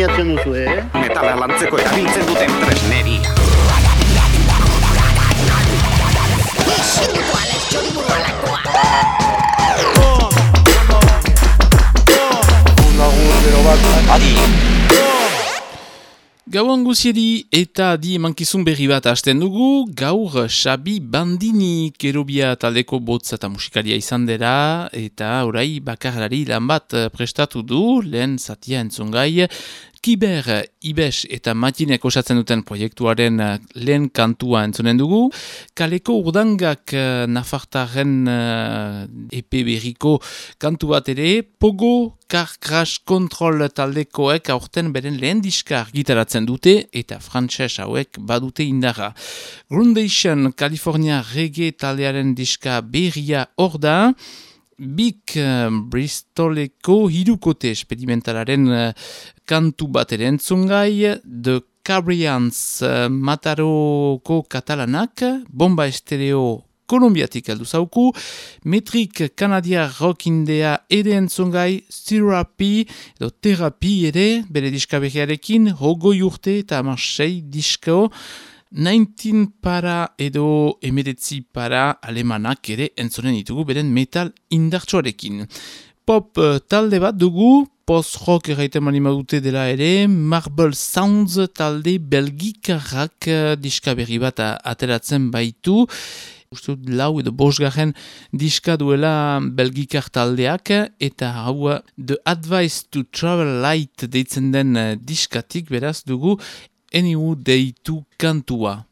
premiatzen duzu, eh? Metala lantzeko erabiltzen duten tresneria. Adi! Gauan guzieri eta di emankizun berri bat hasten dugu, gaur Xabi Bandini kerobia taldeko botza eta musikaria izan dira, eta orai bakarlari lan bat prestatu du, lehen zatia entzungai, Kiber, Ibes eta Matinek osatzen duten proiektuaren uh, lehen kantua entzunen dugu. Kaleko urdangak uh, Nafartaren uh, berriko kantu bat ere, Pogo Car Crash Control taldekoek aurten beren lehen diskar gitaratzen dute eta frantses hauek badute indara. Grundation California Reggae taldearen diska berria hor da, Big uh, Bristoleko hirukote esperimentalaren uh, kantu bat ere entzungai, The Cabrians uh, Mataroko katalanak, bomba estereo kolombiatik aldu zauku, metrik kanadia rockindea ere entzungai, therapy, edo terapi ere, bere diska behiarekin, hogoi urte eta amasei disko, 19 para edo emedetzi para alemanak ere entzonen ditugu beren metal indartsuarekin. Pop uh, talde bat dugu, post-rock erraiten mani dute dela ere, Marble Sounds talde belgikarrak uh, diska berri bat ateratzen baitu. Uste dut lau edo bosgarren diska duela belgikar taldeak eta hau The Advice to Travel Light deitzen den diskatik beraz dugu eniu deitu kantua.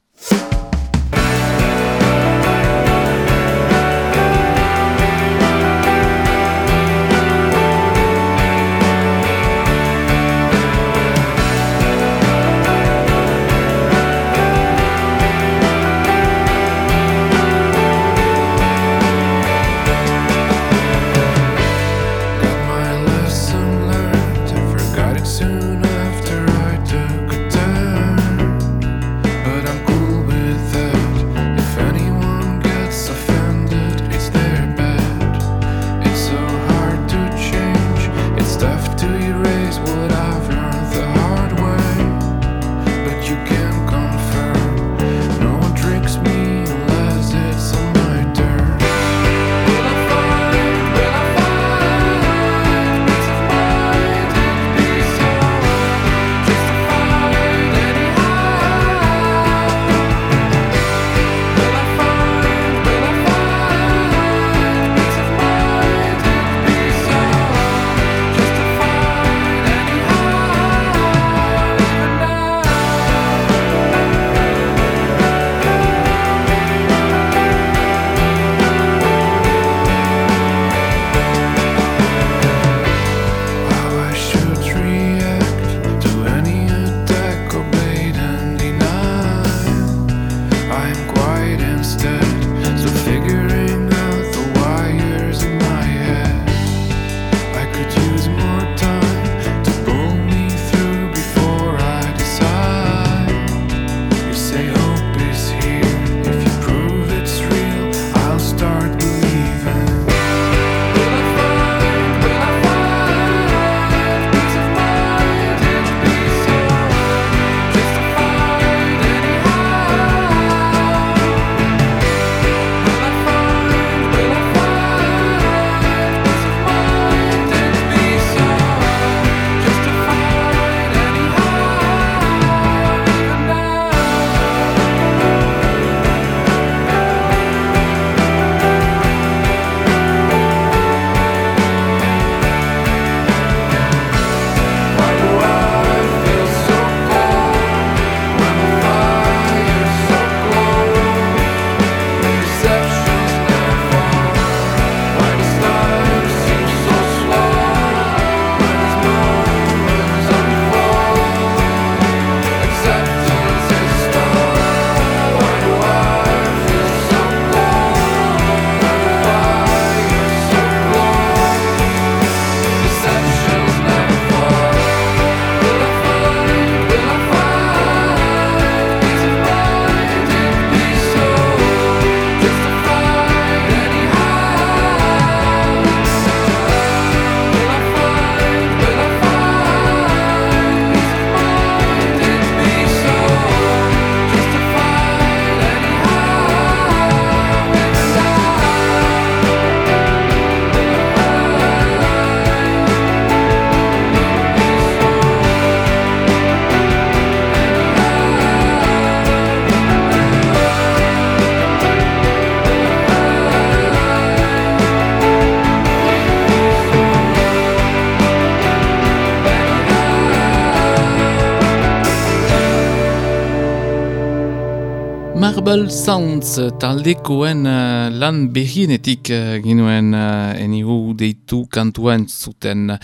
Rebel Sounds taldekoen uh, lan berrienetik uh, ginuen uh, enigu deitu kantuen zuten.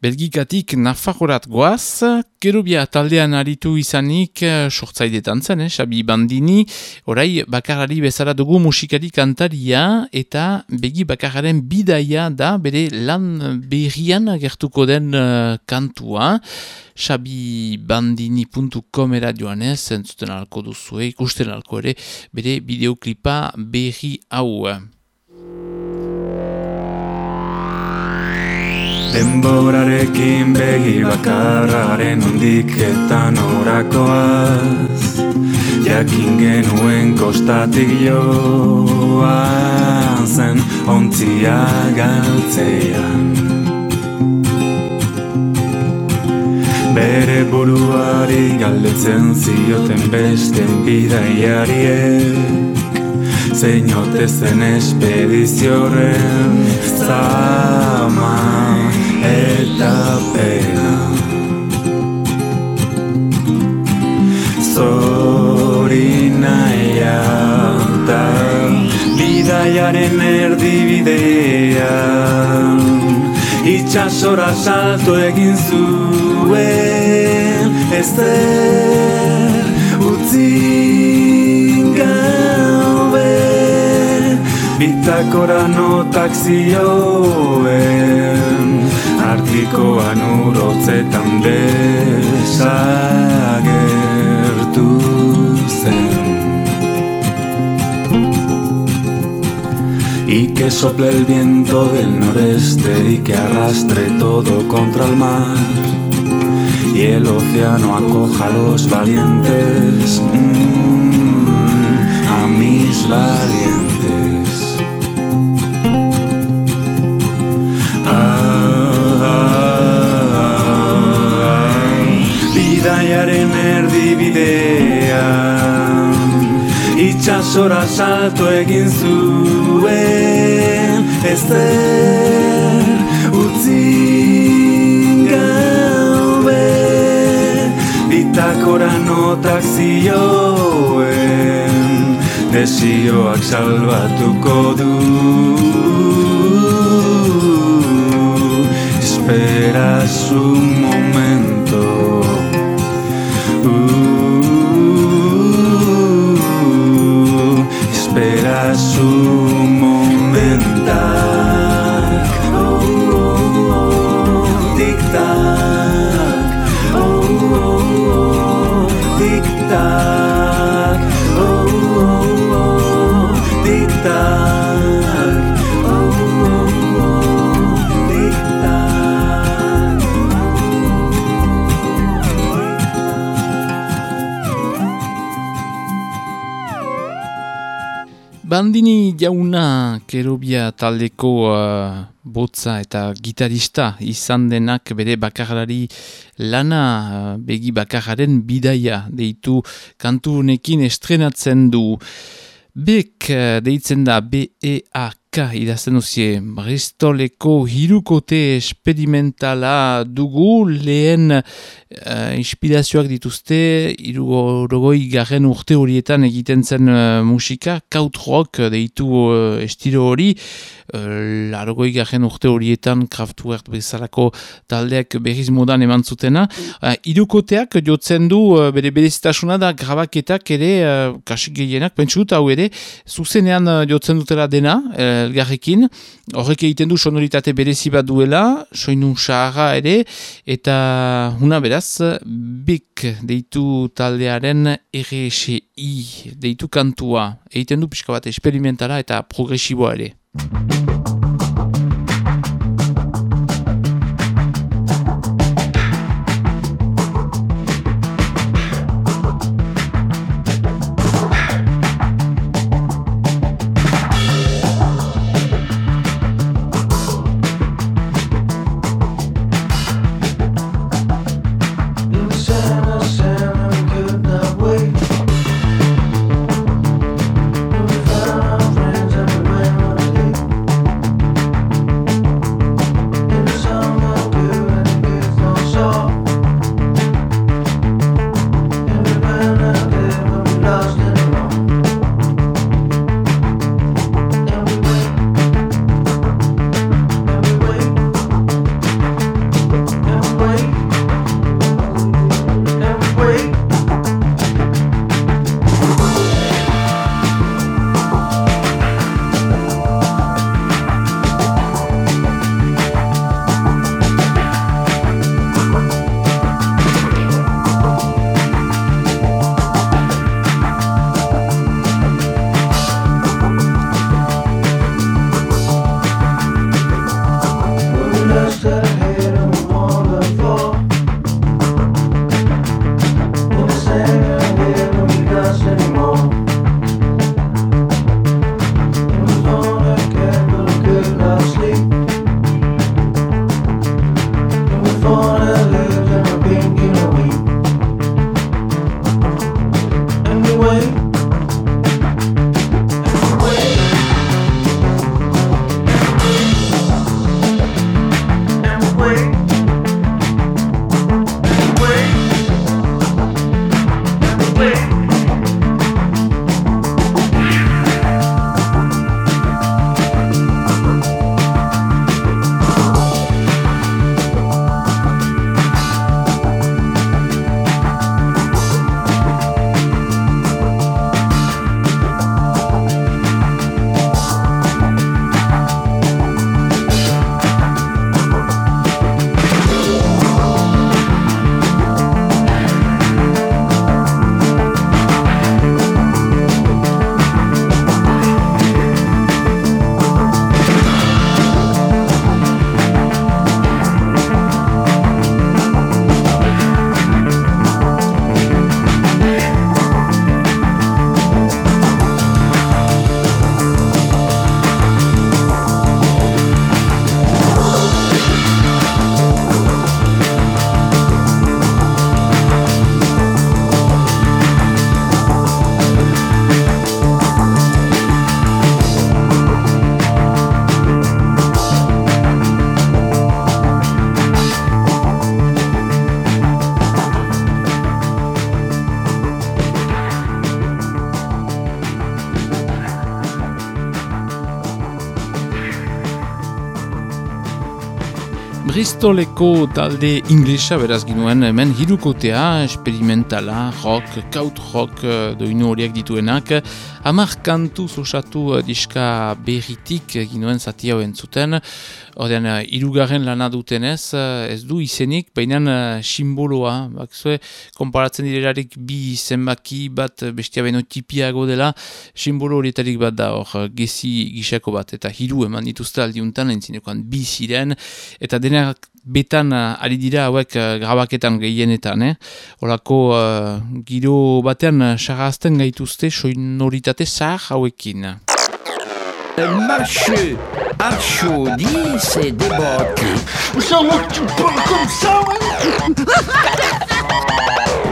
Belgikatik Nafajorat goaz, Kerubia taldean aritu izanik uh, sortzaidetan zen, eh, Xabi Bandini, orai bakarari bezala dugu musikari kantaria eta begi bakararen bidaia da bere lan berrian gertuko den uh, kantua. xabibandini.com joanez, zentzuten alko duzu, ikusten alko ere, bere bideoklipa berri hau. Denborarekin begi bakarraren ondik eta norakoaz. Jakin genuen kostatik joan zen ontzia galtzean. Bere buruari galdetzen zioten besten bidaiariek Zeinote zen espedizioren zama eta pena Zorinaia da bidaiaren erdibidean. Itxasora salto egin zuen Ezer utzin gabe. Bitakora notak zioen Artikoan urotzetan desagertu zen Y que sople el viento del noreste y que arrastre todo contra el mar. Y el océano acoja a los valientes, mm, a mis valientes. Bidaiaren erdibidean Itxasora salto egin zuen Ezer utzin gabe Bitakora notak zioen Desioak salbatuko du. Esperas un momento Bandini jauna kerubia taldeko uh, botza eta gitarista izan denak bere bakarlari lana uh, begi bakararen bidaia deitu kantu honekin estrenatzen du. Bek uh, deitzen da B-E-A-K idazten duzie Bristoleko hirukote esperimentala dugu. Lehen uh, inspirazioak dituzte irugorogoi garen urte horietan egiten zen uh, musika. Kaut rock deitu uh, estilo hori uh, larogoi garen urte horietan Kraftwerk bezalako taldeak berriz modan eman zutena. Uh, irukoteak jotzen du uh, bere berezitasuna da grabaketak ere uh, kasik gehienak pentsu hau ere zuzenean uh, jotzen dutela dena elgarrekin. Horrek egiten du sonoritate berezi bat duela soinu saharra ere eta una beraz Bik deitu taldearen RSI deitu kantua. Egiten du pixka bat esperimentala eta progresiboa ere. Thank you. Bristoleko talde inglesa beraz ginuen hemen hirukotea, experimentala, rock, kaut rock eh, doinu horiek dituenak. Hamar kantu osatu eh, diska berritik ginuen zati hau entzuten. Ordean, irugarren lana dutenez, ez du izenik, baina simboloa. Bakzue, konparatzen direlarik bi zenbaki bat bestia baino tipiago dela, simbolo horietarik bat da hor gezi gisako bat. Eta hiru eman dituzte aldiuntan, entzinekoan bi ziren, eta denak betan uh, ari dira hauek uh, grabaketan gehienetan, eh? Horako uh, giro batean uh, sarazten gaituzte soinoritate zahar hauekin. Marche, archo, dis et débotte. Ça va tu parles comme ça, ouais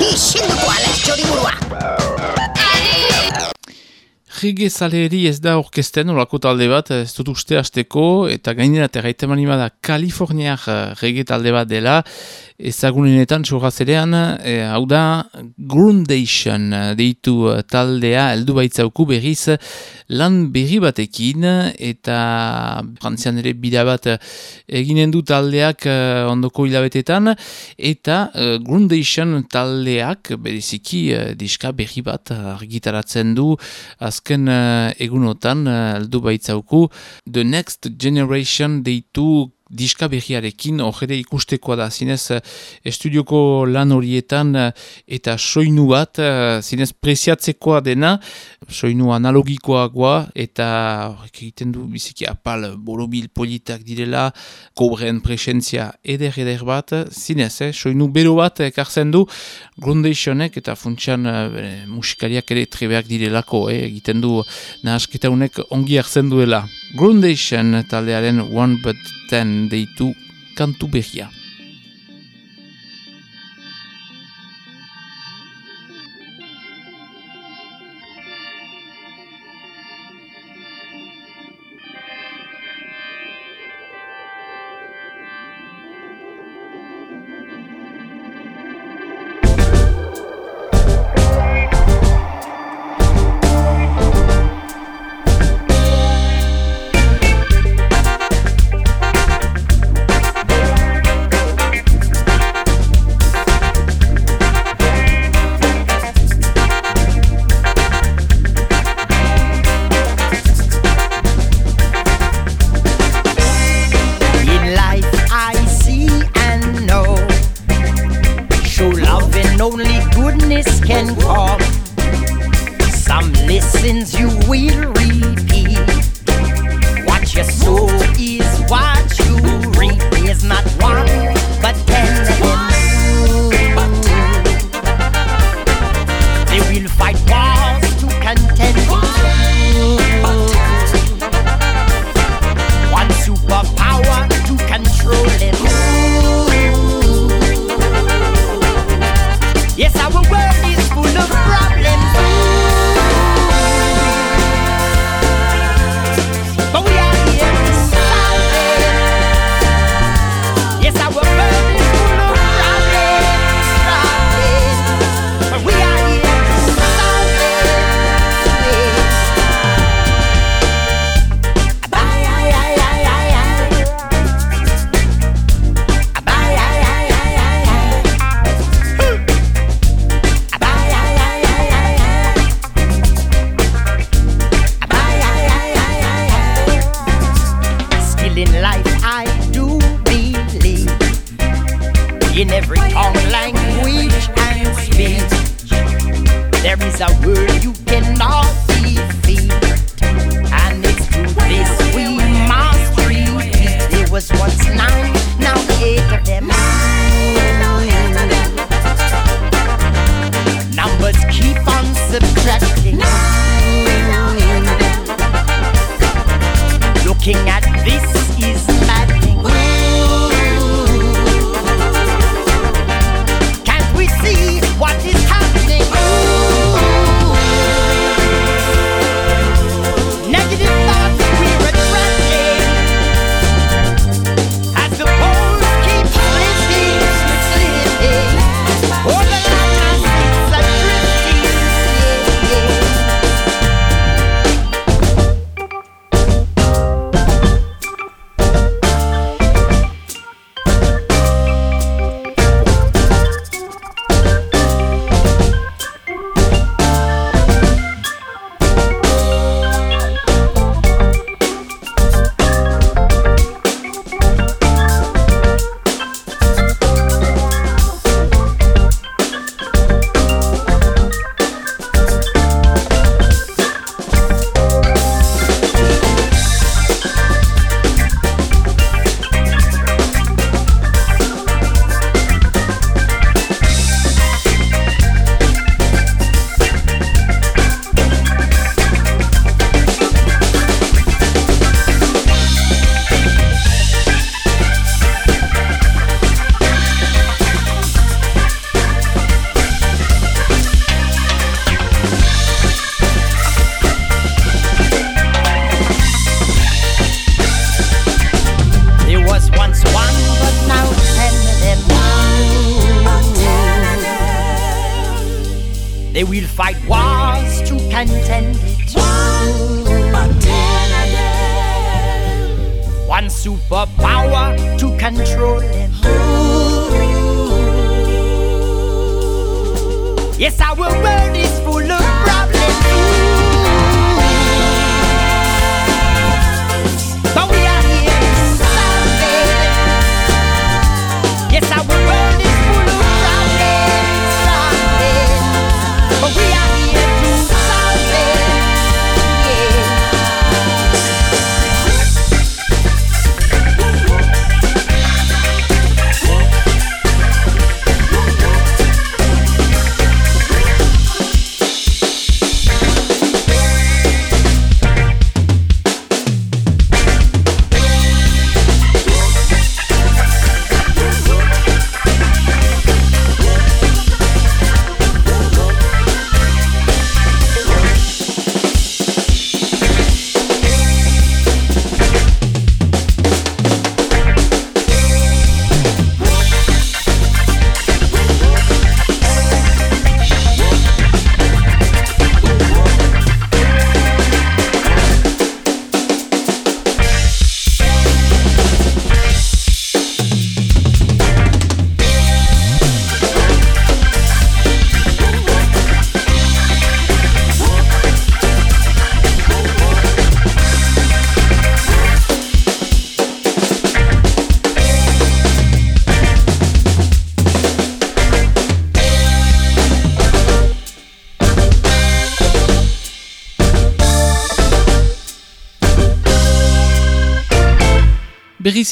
Isilduko ala txoriburua. Rege zaleri ez da orkesten, olako talde bat, ez dut uste hasteko, eta gainera terraite da Kaliforniak rege talde bat dela, ezagunenetan txogazerean, e, hau da Grundation deitu taldea, heldu baitzauku berriz lan berri batekin, eta frantzian ere bida bat eginen du taldeak eh, ondoko hilabetetan, eta uh, Grundation taldeak bereziki uh, diska berri bat argitaratzen du, azken uh, egunotan, heldu baitzauku, The Next Generation deitu diska berriarekin ojere ikustekoa da zinez eh, estudioko lan horietan eh, eta soinu bat eh, zinez preziatzekoa dena soinu analogikoagoa eta egiten du biziki apal borobil politak direla kobren presentzia eder eder bat zinez, eh, soinu bero bat ekartzen du Grundationek eta funtsian musikariak ere trebeak direlako eh, egiten du nahasketa unek ongi hartzen duela Grundation taldearen One But Ten deitu kantu behia.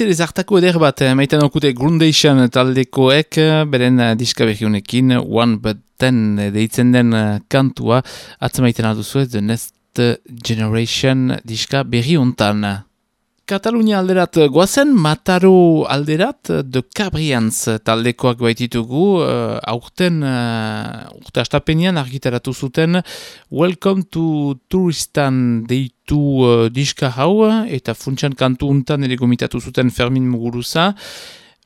Berriz ere zartako eder bat, eh, maiten okute Grundation taldekoek, eh, beren eh, diska berriunekin, One But Ten deitzen den kantua, atzemaiten alduzu The Next Generation diska berri hontan. Katalunia alderat goazen, Mataro alderat, The Cabrians taldekoak baititugu, uh, aurten, uh, urte astapenean argitaratu zuten, Welcome to Touristan deitu uh, diska hau, eta funtsan kantu untan ere gomitatu zuten Fermin Muguruza,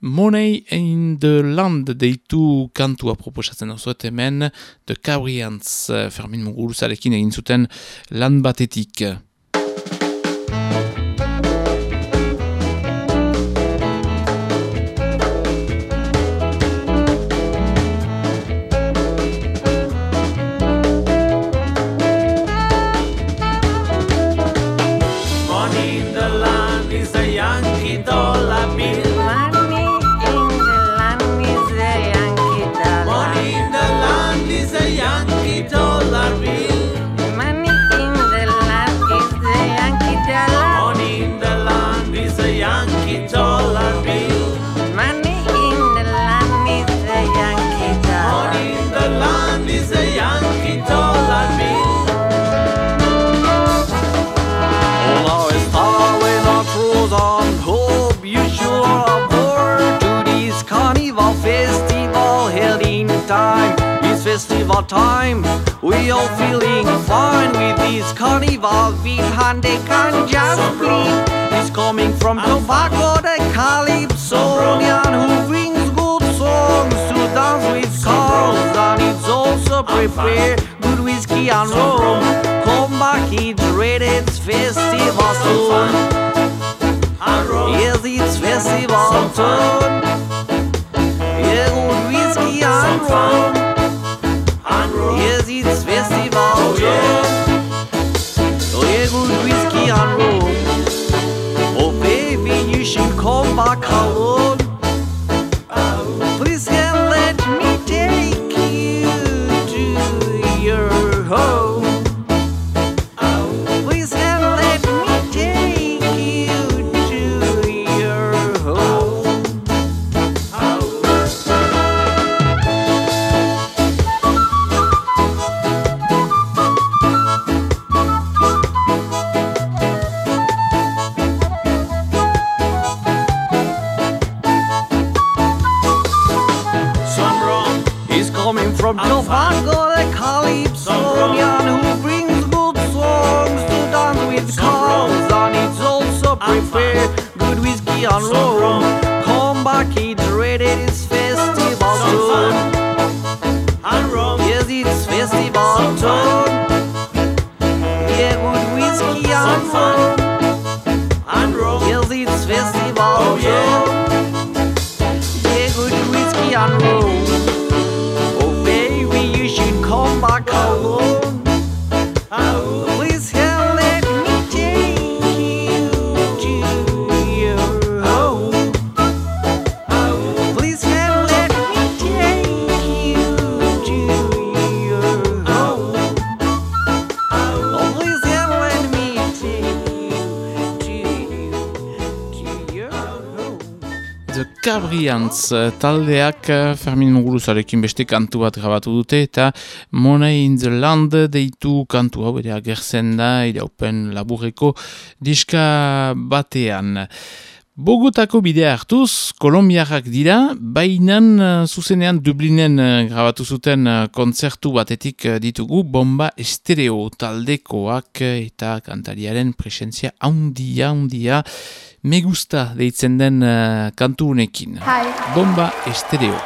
Money in the Land deitu kantua proposatzen osoet hemen, The Cabrians Fermin Muguruzarekin egin zuten lan batetik. Time. We all feeling fine with this carnival Kanjan fleet. It's coming from Tobago, the Calypsonian who brings good songs to dance with cars and it's also prepare good whiskey and rum. Come back, it's ready, it's festival soon. Yes, it's festival soon. Yeah, good whiskey and rum. from Novak The Cabrians eh, taldeak eh, Fermin Muguruzarekin beste kantu bat grabatu dute eta Money in the Land deitu kantu hau ere agertzen da iraupen laburreko diska batean. Bogotako bidea hartuz, kolombiarrak dira, bainan eh, zuzenean Dublinen eh, grabatu zuten eh, kontzertu batetik ditugu bomba estereo taldekoak eta kantariaren presentzia haundia, haundia, me gusta deitzen den uh, kantu unekin. Bomba estereo.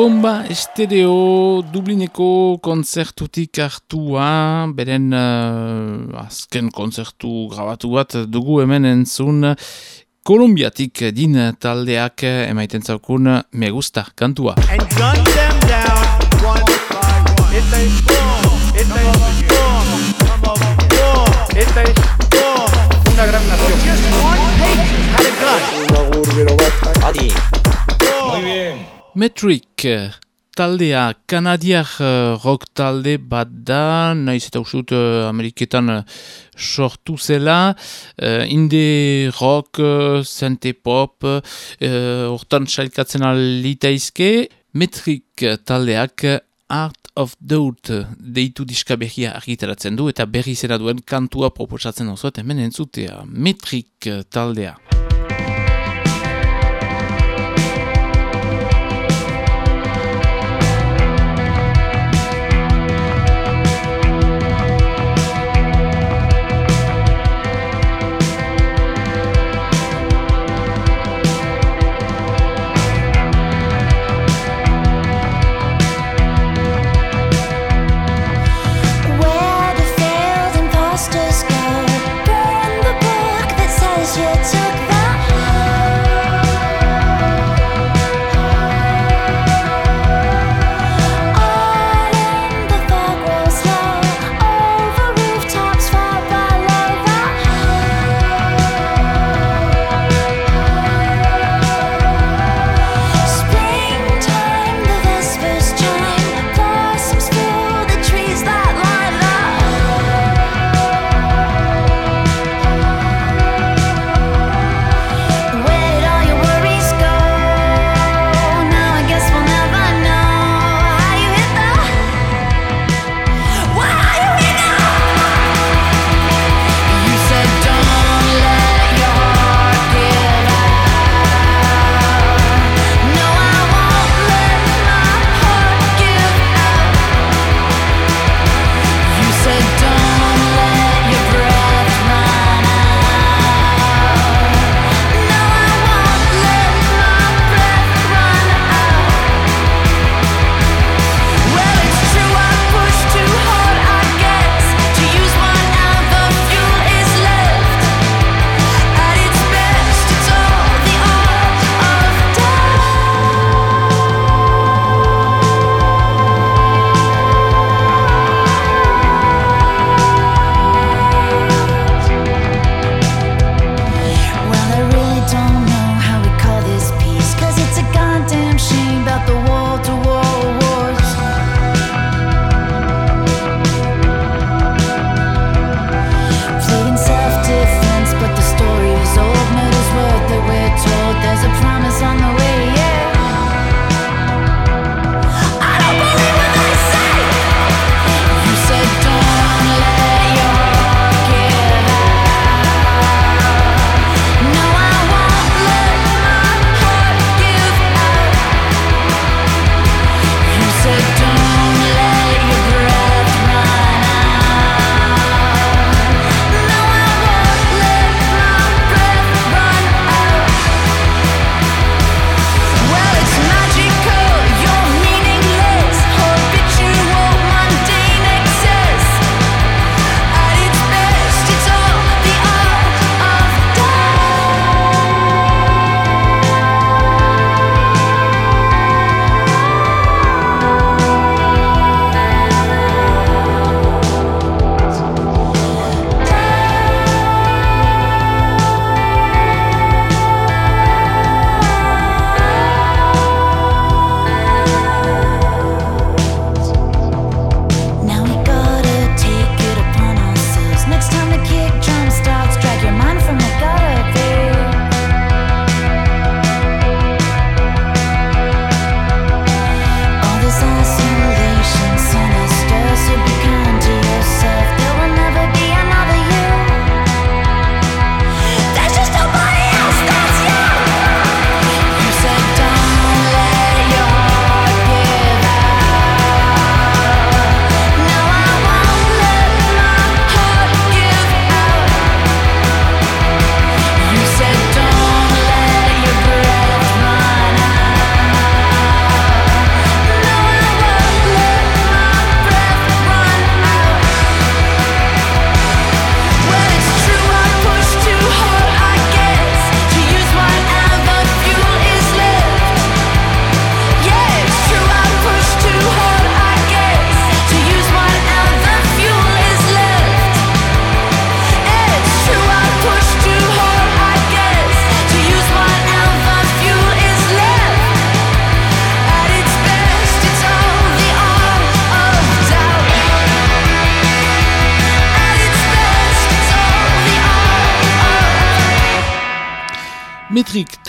Bomba estereo Dublineko konzertutik hartua, beren uh, azken konzertu grabatu bat dugu hemen entzun Kolumbiatik din taldeak emaiten zaukun me gusta kantua. and gun them down one by one. Una gran nación. Just one patient had a gun. Adi. Muy bien. Metric taldea kanadiar uh, rock talde bat da, naiz eta usut uh, Ameriketan uh, sortu zela, uh, indie rock, synthé pop, uh, hortan sailkatzen alitaizke, Metric taldeak Art of Doubt deitu diska berria argitaratzen du eta berri zera duen kantua proposatzen osoet hemen entzutea. Metric taldea.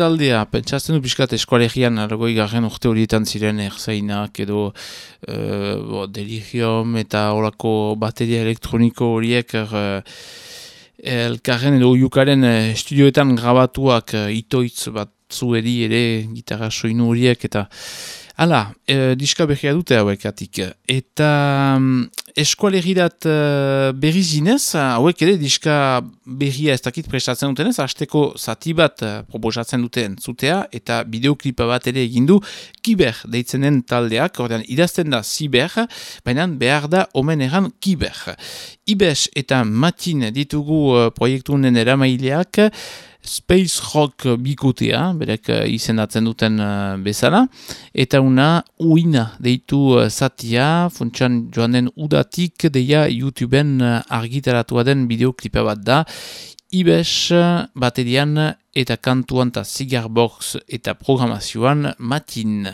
Taldea, pentsazten du pixkat eskualegian, argoi garren urte horietan ziren erzainak edo uh, bo, deligiom eta horako bateria elektroniko horiek er, elkarren edo uiukaren estudioetan grabatuak itoitz bat zueri ere gitarra soinu horiek eta Hala, e, diska behia dute hauek atik. Eta um, eskualegirat uh, berri zinez, hauek ere diska berria ez dakit prestatzen dutenez, hasteko zati bat uh, proposatzen duten zutea, eta bideoklipa bat ere egindu, kiber deitzenen taldeak, ordean idazten da ziber, baina behar da omen eran kiber. Ibes eta matin ditugu uh, proiektunen eramaileak, Space Rock bikotea, berek uh, izendatzen duten uh, bezala, eta una uina deitu uh, zatia, funtsan joanen udatik, deia YouTubeen argitaratua den bideoklipa bat da, Ibes baterian eta kantuan eta cigarbox eta programazioan matin.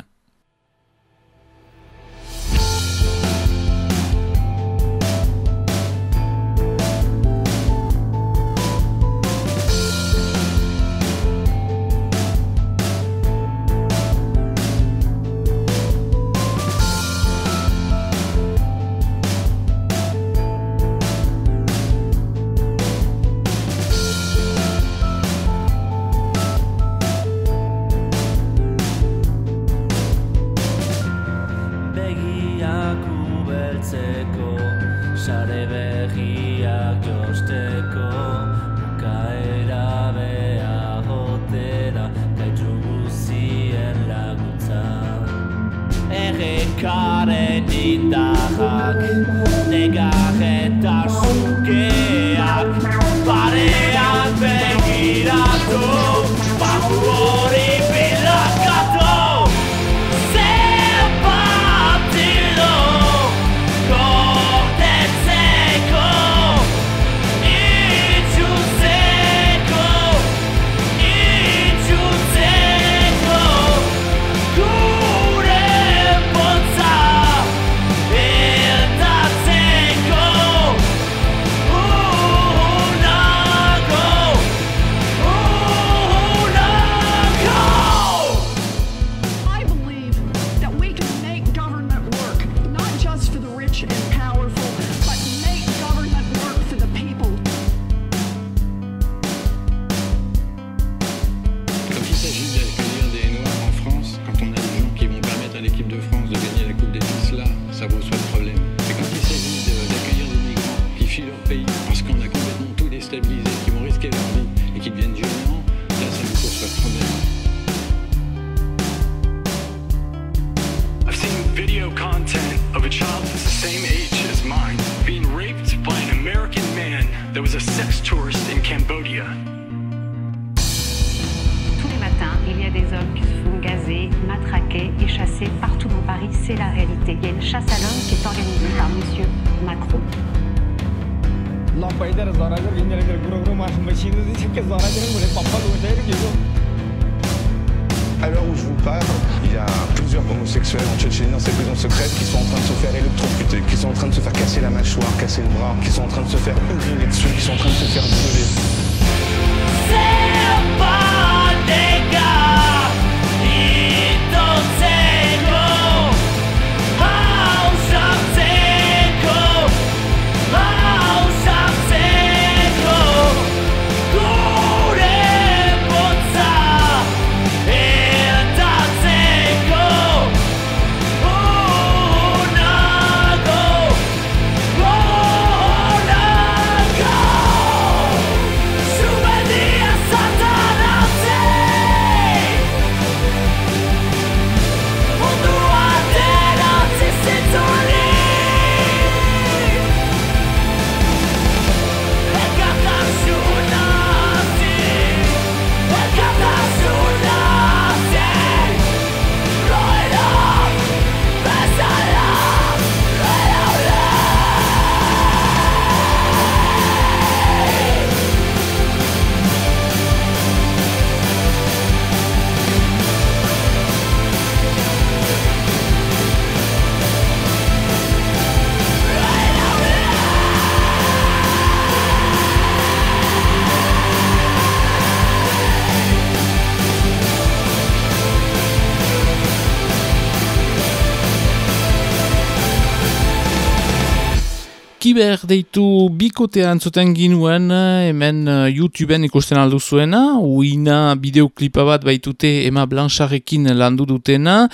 Kiber deitu bikotean zuten ginuen, hemen uh, YouTubeen ikusten aldu zuena, uina bideoklipa bat baitute Emma Blancharekin landu dutena,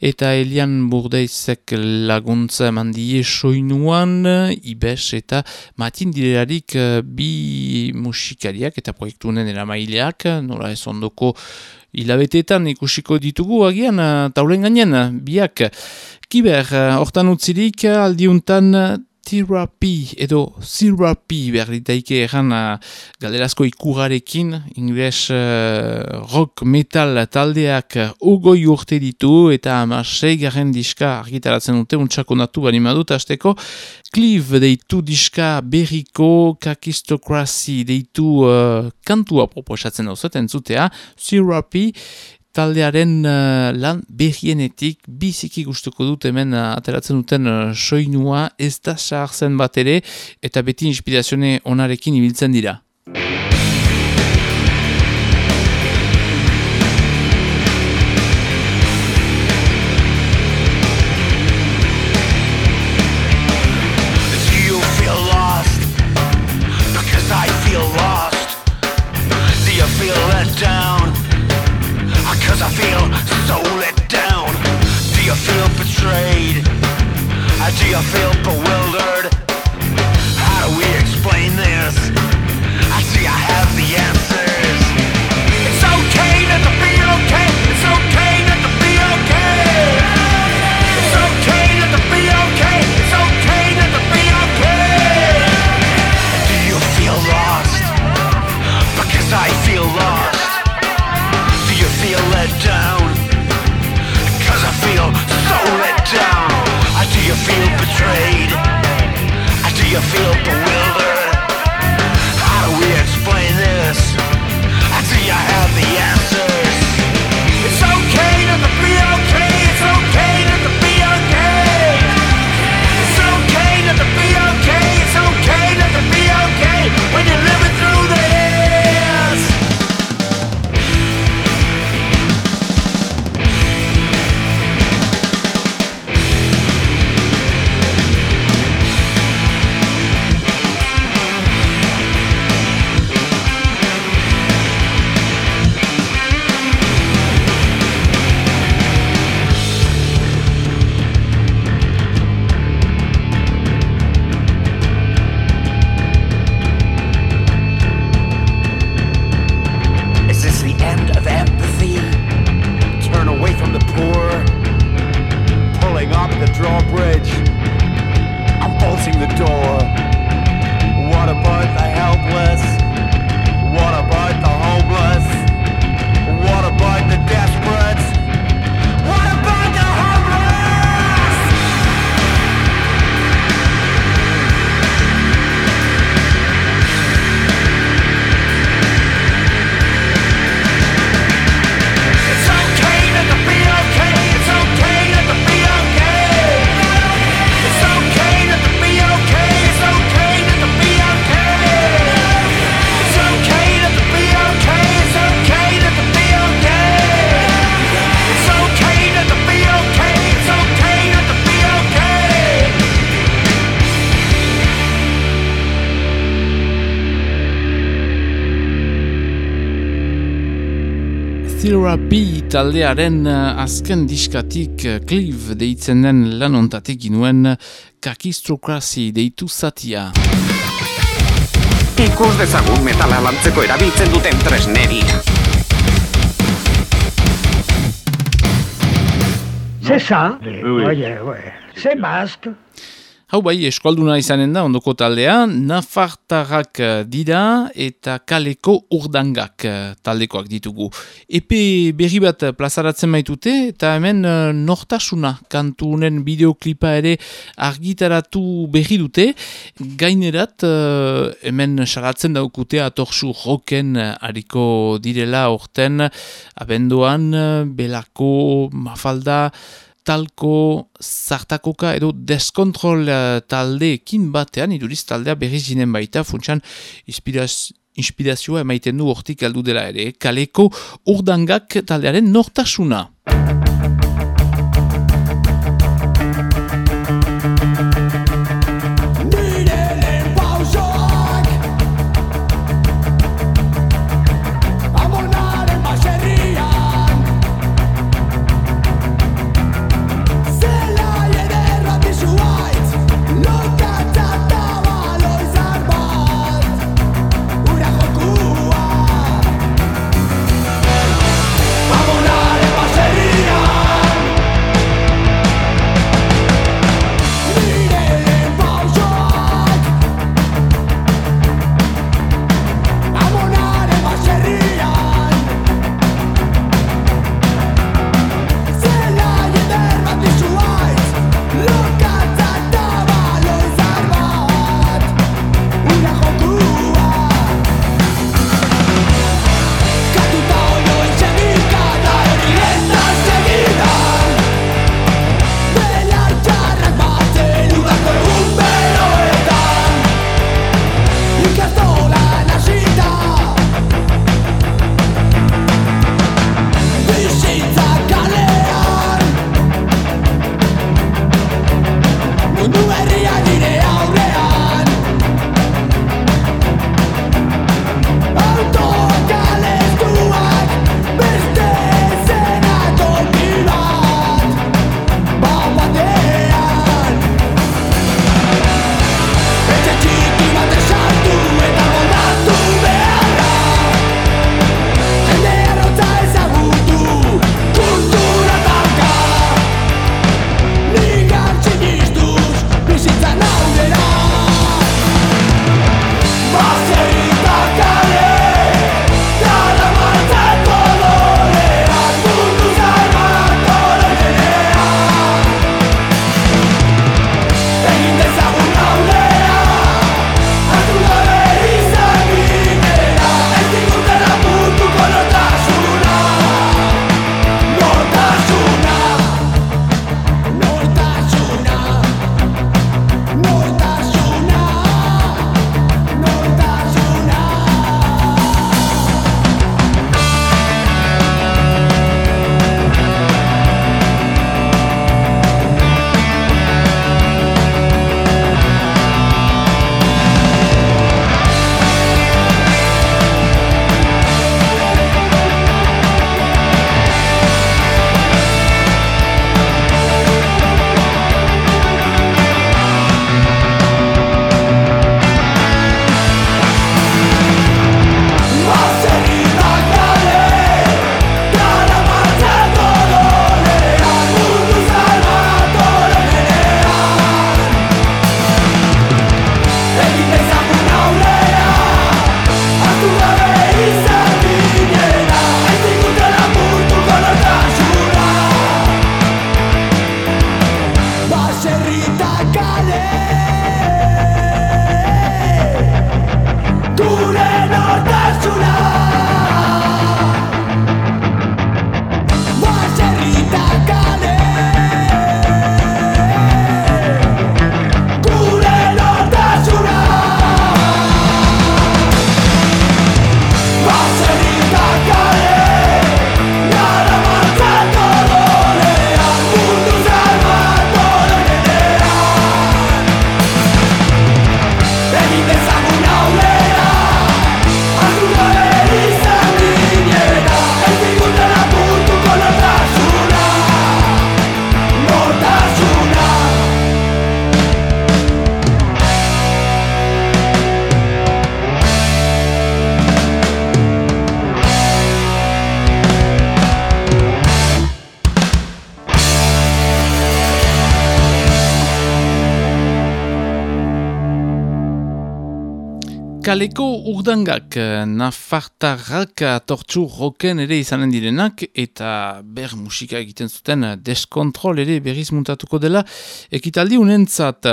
eta Elian Burdeizek laguntza eman die soinuan, Ibes eta Matin Direrarik uh, bi musikariak eta proiektu honen eramaileak, nola ez ondoko hilabeteetan ikusiko ditugu agian taulen gainen, biak. Kiber, hortan utzirik aldiuntan therapy edo therapy behar ditaike egan uh, galderazko ikugarekin, ingles uh, rock metal taldeak ogoi urte ditu eta amasei garen diska argitaratzen dute untxako natu bani madut azteko Clive deitu diska berriko kakistokrazi deitu uh, kantua proposatzen dauzaten zutea, therapy taldearen uh, lan berrienetik biziki gustuko dut hemen uh, ateratzen duten uh, soinua ez da sahartzen bat ere eta beti inspirazione onarekin ibiltzen dira. you taldearen uh, azken diskatik uh, Clive deitzen den lanontatik ginuen Kakistrokrazi deitu zatia. Ikus dezagun metala lantzeko erabiltzen duten tresneria. C'est ça. Oye, ouais. C'est masque. Hau bai, eskualduna izanen da, ondoko taldea, Nafartarrak eh, dira eta kaleko urdangak eh, taldekoak ditugu. Epe berri bat plazaratzen baitute eta hemen eh, nortasuna kantunen bideoklipa ere argitaratu berri dute. Gainerat hemen salatzen daukute atorsu roken hariko direla orten abenduan belako mafalda talko zartakoka edo deskontrol uh, taldeekin batean, iduriz taldea berriz jinen baita, funtsan inspiraz, inspirazioa emaiten du hortik aldu dela ere. Kaleko urdangak taldearen nortasuna. Kaleko urdangak, eh, nafartarrak atortxu roken ere izanen direnak, eta ber musika egiten zuten eh, deskontrol ere berriz muntatuko dela, ekitaldi unentzat.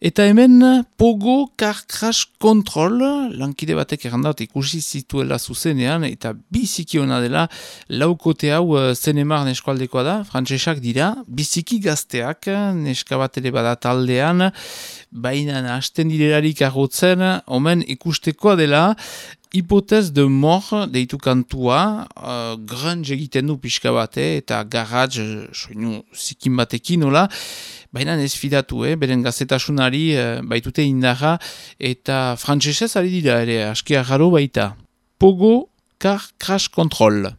Eta hemen Pogo Car Crash Control, lankide batek errandaut ikusi zituela zuzenean, eta biziki hona dela, laukote hau eh, zenemar neskualdekoa da, frantsesak dira, biziki gazteak, neska bat ere bada taldean, baina hasten direlarik agotzen, omen ikustekoa dela, hipotez de mor deitu kantua, uh, grunge egiten du pixka bate, eta garage, soinu zikin batekin, nola, baina ez fidatu, eh? beren gazetasunari uh, baitute indarra, eta frantzesez ari dira ere, askia jaro baita. Pogo Car Crash Control.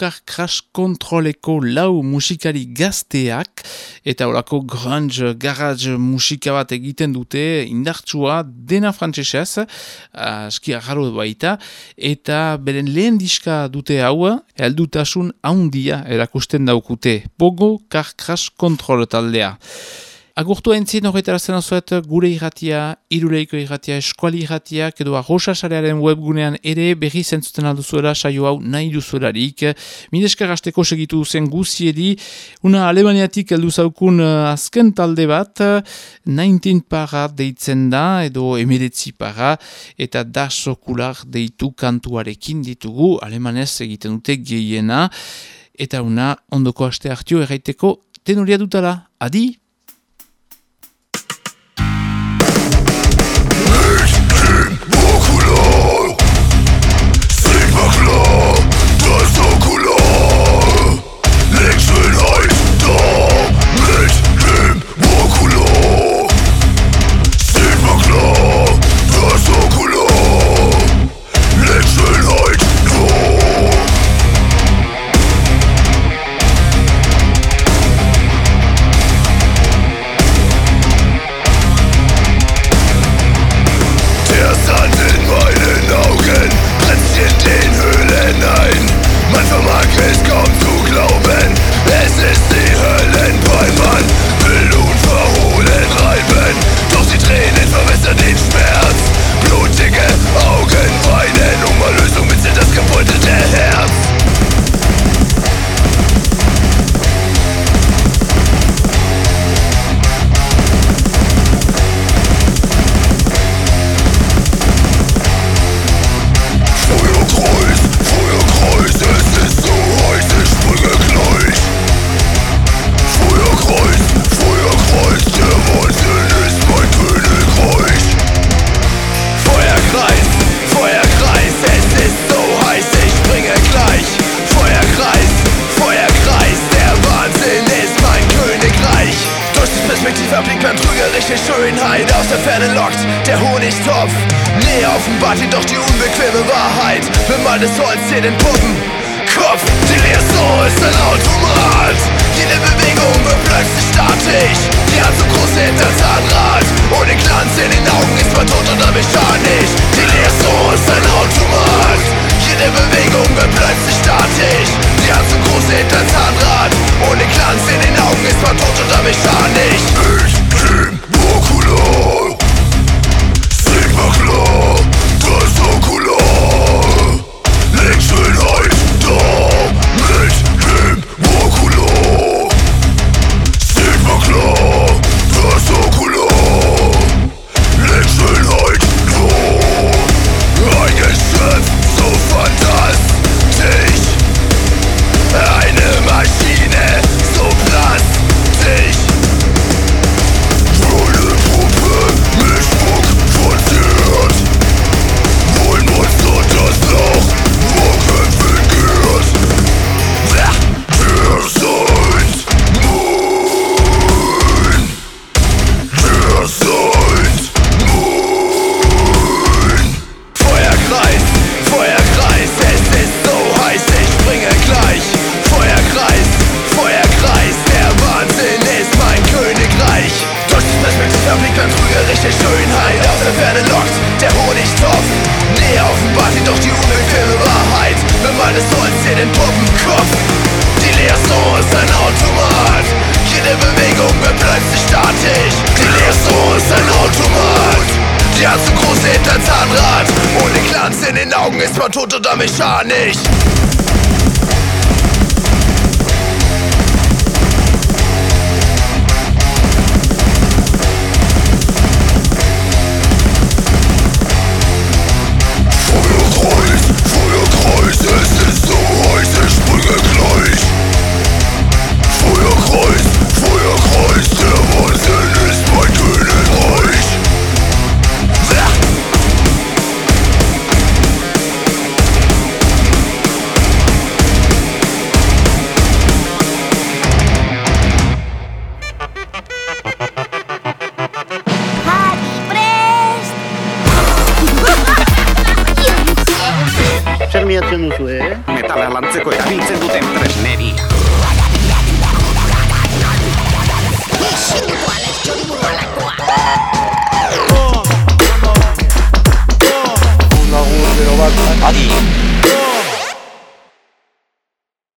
Kar Crash Kontroleko lau musikari gazteak eta horako grunge garage musika bat egiten dute indartsua dena frantsesez aski agarro baita eta beren lehen diska dute hau heldutasun haundia erakusten daukute Pogo Kar Crash Control taldea Agurtu entzien horretara azuet gure irratia, iruleiko irratia, eskuali irratia, edo arrosasarearen webgunean ere berri zentzuten alduzuela saio hau nahi duzuelarik. Mineska gazteko segitu zen guziedi, una alemaniatik heldu zaukun uh, azken talde bat, 19 para deitzen da, edo emeretzi para, eta da sokular deitu kantuarekin ditugu, alemanez egiten dute gehiena, eta una ondoko aste hartio erraiteko tenuria dutala. Adi!